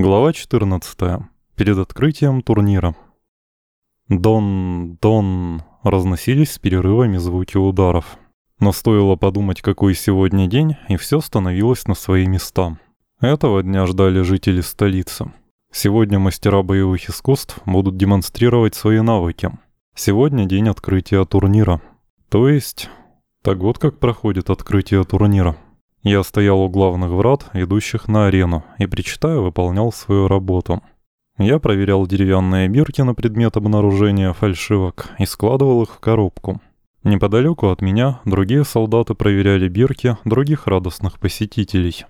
Глава 14. Перед открытием турнира. Дон, дон, разносились с перерывами звуки ударов. Но стоило подумать, какой сегодня день, и все становилось на свои места. Этого дня ждали жители столицы. Сегодня мастера боевых искусств будут демонстрировать свои навыки. Сегодня день открытия турнира. То есть... Так вот как проходит открытие турнира. Я стоял у главных врат, идущих на арену, и, причитая, выполнял свою работу. Я проверял деревянные бирки на предмет обнаружения фальшивок и складывал их в коробку. Неподалеку от меня другие солдаты проверяли бирки других радостных посетителей.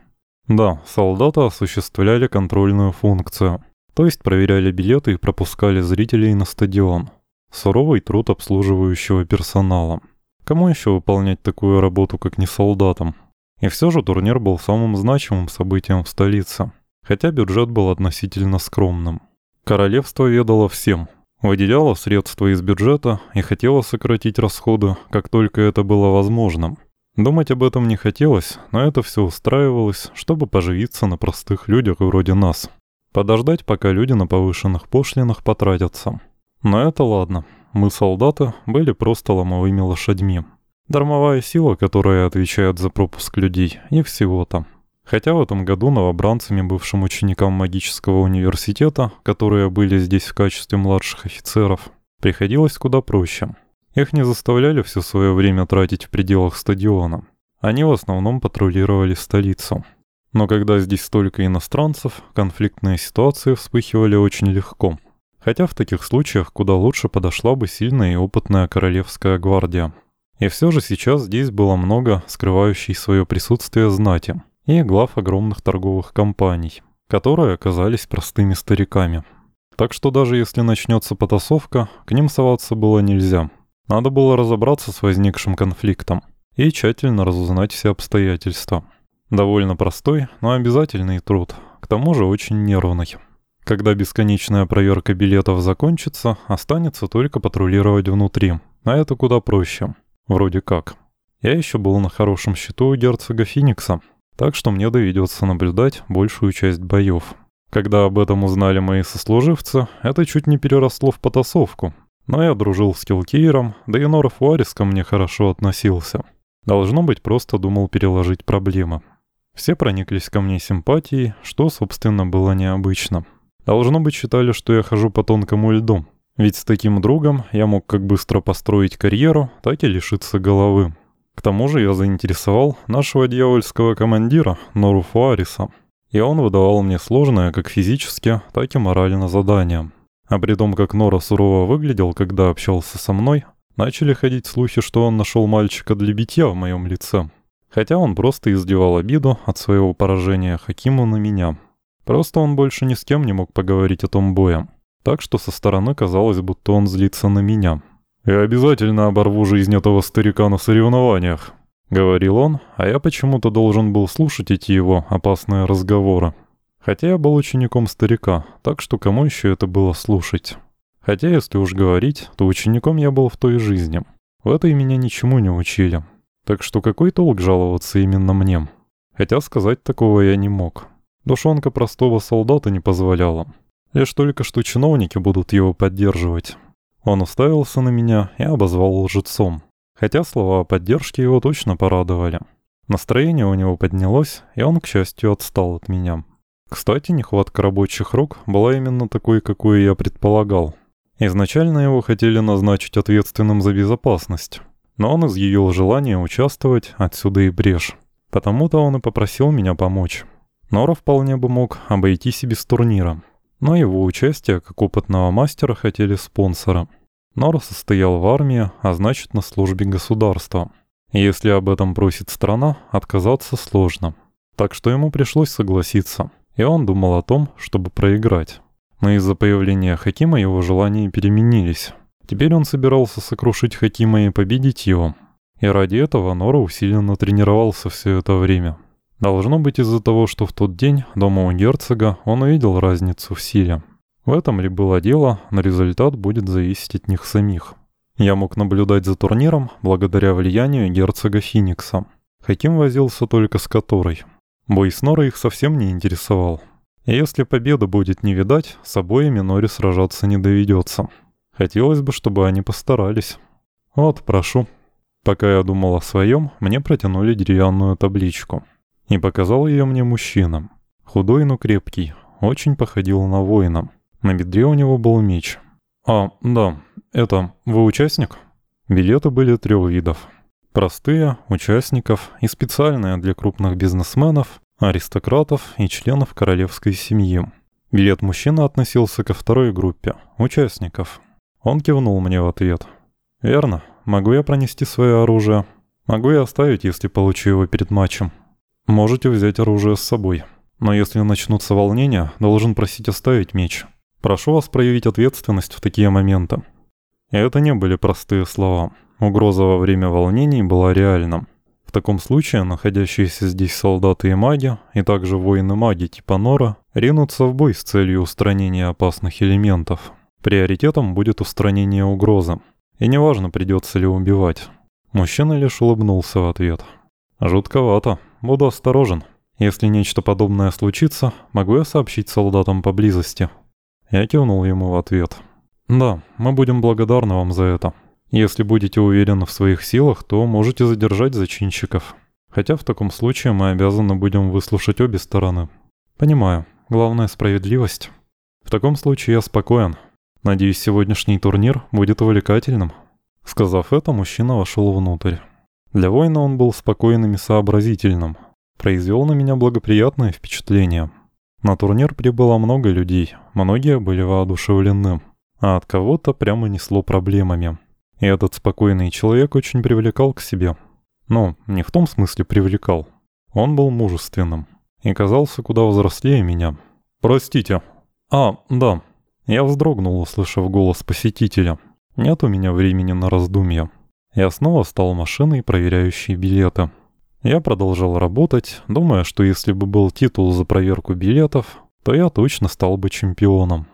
Да, солдаты осуществляли контрольную функцию, то есть проверяли билеты и пропускали зрителей на стадион. Суровый труд обслуживающего персонала. Кому еще выполнять такую работу, как не солдатам? И все же турнир был самым значимым событием в столице, хотя бюджет был относительно скромным. Королевство ведало всем, выделяло средства из бюджета и хотело сократить расходы, как только это было возможным. Думать об этом не хотелось, но это все устраивалось, чтобы поживиться на простых людях вроде нас. Подождать, пока люди на повышенных пошлинах потратятся. Но это ладно, мы, солдаты, были просто ломовыми лошадьми. Дармовая сила, которая отвечает за пропуск людей, и всего-то. Хотя в этом году новобранцами, бывшим ученикам магического университета, которые были здесь в качестве младших офицеров, приходилось куда проще. Их не заставляли все свое время тратить в пределах стадиона. Они в основном патрулировали столицу. Но когда здесь столько иностранцев, конфликтные ситуации вспыхивали очень легко. Хотя в таких случаях куда лучше подошла бы сильная и опытная королевская гвардия. И все же сейчас здесь было много скрывающей свое присутствие знати и глав огромных торговых компаний, которые оказались простыми стариками. Так что даже если начнется потасовка, к ним соваться было нельзя. Надо было разобраться с возникшим конфликтом и тщательно разузнать все обстоятельства. Довольно простой, но обязательный труд, к тому же очень нервный. Когда бесконечная проверка билетов закончится, останется только патрулировать внутри, а это куда проще. Вроде как. Я еще был на хорошем счету у герцога Феникса, так что мне доведется наблюдать большую часть боев. Когда об этом узнали мои сослуживцы, это чуть не переросло в потасовку. Но я дружил с Килкейром, да и Норов Уарис ко мне хорошо относился. Должно быть, просто думал переложить проблемы. Все прониклись ко мне симпатией, что, собственно, было необычно. Должно быть, считали, что я хожу по тонкому льду. Ведь с таким другом я мог как быстро построить карьеру, так и лишиться головы. К тому же я заинтересовал нашего дьявольского командира, Нору Фуариса. И он выдавал мне сложное как физически, так и морально задание. А при том, как Нора сурово выглядел, когда общался со мной, начали ходить слухи, что он нашел мальчика для битья в моем лице. Хотя он просто издевал обиду от своего поражения Хакиму на меня. Просто он больше ни с кем не мог поговорить о том бое так что со стороны казалось, будто он злится на меня. «Я обязательно оборву жизнь этого старика на соревнованиях», — говорил он, а я почему-то должен был слушать эти его опасные разговоры. Хотя я был учеником старика, так что кому еще это было слушать? Хотя, если уж говорить, то учеником я был в той жизни. В этой меня ничему не учили. Так что какой толк жаловаться именно мне? Хотя сказать такого я не мог. Душонка простого солдата не позволяла. Лишь только что чиновники будут его поддерживать. Он уставился на меня и обозвал лжецом. Хотя слова о поддержке его точно порадовали. Настроение у него поднялось, и он, к счастью, отстал от меня. Кстати, нехватка рабочих рук была именно такой, какую я предполагал. Изначально его хотели назначить ответственным за безопасность, но он изъявил желание участвовать, отсюда и брешь. Потому-то он и попросил меня помочь. Нора вполне бы мог обойтись и без турнира. Но его участие как опытного мастера хотели спонсора. Нор состоял в армии, а значит на службе государства. Если об этом просит страна, отказаться сложно. Так что ему пришлось согласиться. И он думал о том, чтобы проиграть. Но из-за появления Хакима его желания переменились. Теперь он собирался сокрушить Хакима и победить его. И ради этого Нора усиленно тренировался все это время. Должно быть из-за того, что в тот день дома у герцога он увидел разницу в силе. В этом ли было дело, но результат будет зависеть от них самих. Я мог наблюдать за турниром благодаря влиянию герцога Феникса. Хаким возился только с которой. Бой с Норой их совсем не интересовал. И если победа будет не видать, с обоими Нори сражаться не доведется. Хотелось бы, чтобы они постарались. Вот, прошу. Пока я думал о своем, мне протянули деревянную табличку. И показал ее мне мужчина. Худой, но крепкий. Очень походил на воина. На бедре у него был меч. А, да, это, вы участник? Билеты были трех видов. Простые, участников и специальные для крупных бизнесменов, аристократов и членов королевской семьи. Билет мужчина относился ко второй группе – участников. Он кивнул мне в ответ. «Верно. Могу я пронести свое оружие? Могу я оставить, если получу его перед матчем? Можете взять оружие с собой. Но если начнутся волнения, должен просить оставить меч. Прошу вас проявить ответственность в такие моменты». Это не были простые слова. Угроза во время волнений была реальна. В таком случае находящиеся здесь солдаты и маги, и также воины-маги типа Нора, ринутся в бой с целью устранения опасных элементов. Приоритетом будет устранение угрозы. И неважно, придется ли убивать. Мужчина лишь улыбнулся в ответ. «Жутковато. Буду осторожен. Если нечто подобное случится, могу я сообщить солдатам поблизости?» Я кивнул ему в ответ. «Да, мы будем благодарны вам за это. Если будете уверены в своих силах, то можете задержать зачинщиков. Хотя в таком случае мы обязаны будем выслушать обе стороны. Понимаю. Главное — справедливость. В таком случае я спокоен. Надеюсь, сегодняшний турнир будет увлекательным». Сказав это, мужчина вошел внутрь. Для воина он был спокойным и сообразительным. Произвел на меня благоприятное впечатление. На турнир прибыло много людей, многие были воодушевлены, а от кого-то прямо несло проблемами. И этот спокойный человек очень привлекал к себе. Ну, не в том смысле привлекал. Он был мужественным и казался куда взрослее меня. «Простите». «А, да». Я вздрогнул, услышав голос посетителя. «Нет у меня времени на раздумья». Я снова стал машиной, проверяющей билеты. Я продолжал работать, думая, что если бы был титул за проверку билетов, то я точно стал бы чемпионом.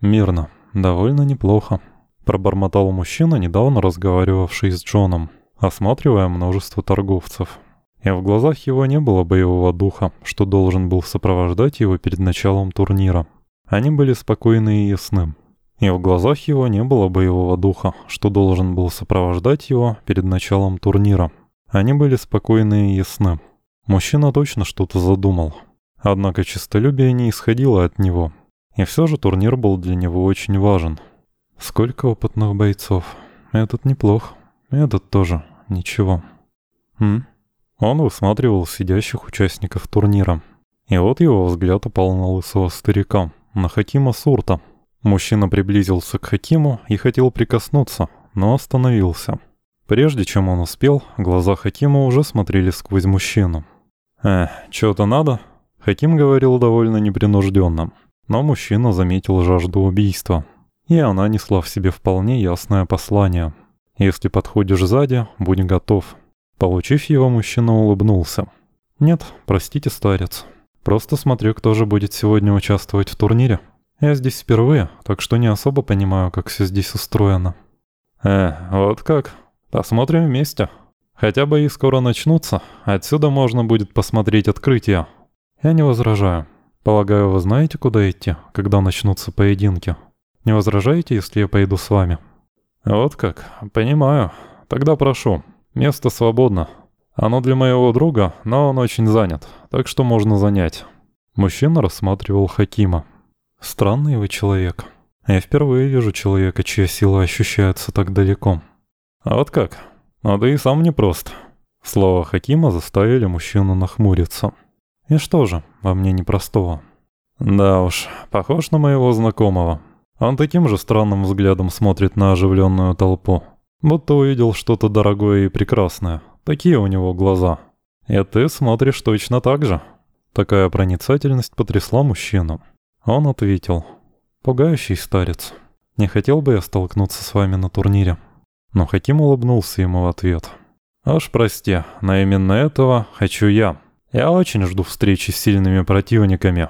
Мирно. «Довольно неплохо», — пробормотал мужчина, недавно разговаривавший с Джоном, осматривая множество торговцев. И в глазах его не было боевого духа, что должен был сопровождать его перед началом турнира. Они были спокойны и ясны. И в глазах его не было боевого духа, что должен был сопровождать его перед началом турнира. Они были спокойны и ясны. Мужчина точно что-то задумал. Однако честолюбие не исходило от него, и все же турнир был для него очень важен. Сколько опытных бойцов. Этот неплох. Этот тоже ничего. Хм. Он высматривал сидящих участников турнира. И вот его взгляд упал на лысого старика, на Хакима Сурта. Мужчина приблизился к Хакиму и хотел прикоснуться, но остановился. Прежде чем он успел, глаза Хакима уже смотрели сквозь мужчину. «Э, что-то надо?» Хаким говорил довольно непринужденно. Но мужчина заметил жажду убийства. И она несла в себе вполне ясное послание. «Если подходишь сзади, будь готов». Получив его, мужчина улыбнулся. «Нет, простите, старец. Просто смотрю, кто же будет сегодня участвовать в турнире. Я здесь впервые, так что не особо понимаю, как все здесь устроено». «Э, вот как? Посмотрим вместе. Хотя бы и скоро начнутся. Отсюда можно будет посмотреть открытие». «Я не возражаю. Полагаю, вы знаете, куда идти, когда начнутся поединки? Не возражаете, если я пойду с вами? Вот как, понимаю. Тогда прошу. Место свободно. Оно для моего друга, но он очень занят, так что можно занять. Мужчина рассматривал Хакима. Странный вы человек. Я впервые вижу человека, чья сила ощущается так далеко. А вот как? А да и сам непрост. Слова Хакима заставили мужчину нахмуриться. И что же, во мне непростого? Да уж, похож на моего знакомого. Он таким же странным взглядом смотрит на оживленную толпу. Будто увидел что-то дорогое и прекрасное. Такие у него глаза. И ты смотришь точно так же. Такая проницательность потрясла мужчину. Он ответил. «Пугающий старец. Не хотел бы я столкнуться с вами на турнире». Но Хаким улыбнулся ему в ответ. «Аж прости, но именно этого хочу я». Я очень жду встречи с сильными противниками,